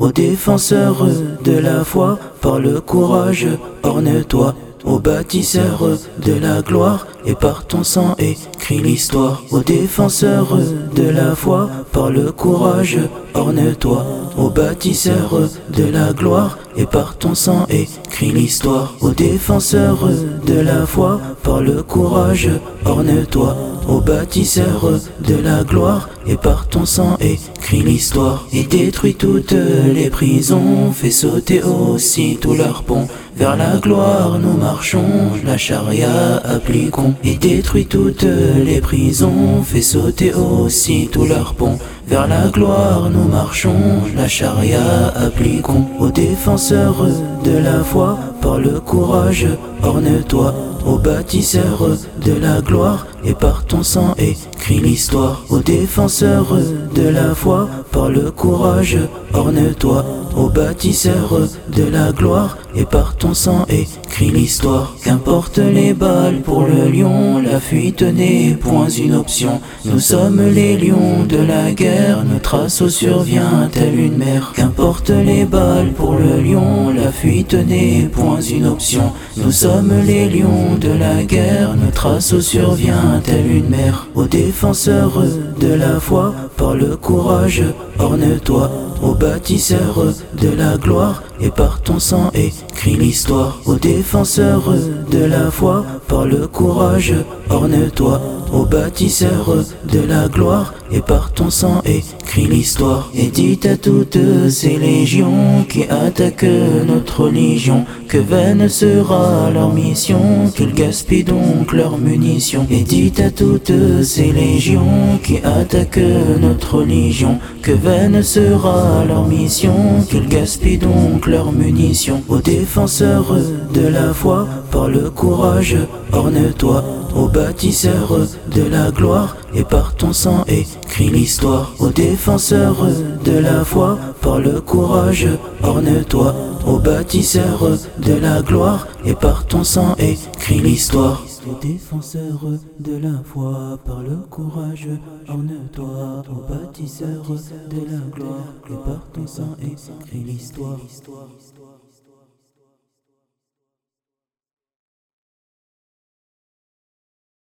Aux défenseurs de la foi, par le courage, orne-toi. Aux bâtisseurs de la gloire, et par ton sang écris l'histoire. Aux défenseurs de la foi, par le courage, orne-toi. Aux bâtisseurs de la gloire, et par ton sang écris l'histoire. Aux défenseurs de la foi, par le courage, orne-toi. Aux bâtisseurs de la gloire, et par ton sang écris l'histoire. Et détruis toutes les prisons, fais sauter aussi tous leurs ponts. Vers la gloire nous marchons, la charia appliquons. Et détruis toutes les prisons, fais sauter aussi tous leurs ponts. Vers la gloire nous marchons, la charia appliquons. Aux défenseurs de la foi, par le courage, orne-toi. Aux bâtisseurs de la gloire, et par ton sang écris l'histoire. Aux défenseurs de la foi, par le courage, orne-toi. Aux bâtisseurs de la gloire, et par ton sang écris l'histoire. Qu'importe les balles pour le lion, la fuite n'est point une option. Nous sommes les lions de la guerre, notre assaut survient telle une mer. Qu'importe les balles pour le lion, la fuite n'est point une option. Nous sommes les lions de la guerre, notre assaut survient telle une mer. Aux défenseurs de la foi, par le courage, orne-toi. Aux bâtisseurs de la gloire, et par ton sang écris l'histoire. Aux défenseurs de la foi, par le courage, orne-toi. Aux bâtisseurs de la gloire, et par ton sang écris l'histoire. Et dites à toutes ces légions qui attaquent notre religion, que vaine sera leur mission, qu'ils gaspillent donc leurs munitions. Et dites à toutes ces légions qui attaquent notre religion, que vaine sera leur mission, qu'ils gaspillent donc leurs munitions. Aux défenseurs de la foi, par le courage, orne-toi. Aux bâtisseurs de la gloire, et par ton sang écris l'histoire. Aux défenseurs de la foi, par le courage, orne-toi. Aux bâtisseurs de la gloire, et par ton sang écris l'histoire. Aux défenseurs de la foi, par le courage, orne-toi. Aux bâtisseurs de la gloire, et par ton sang écris l'histoire.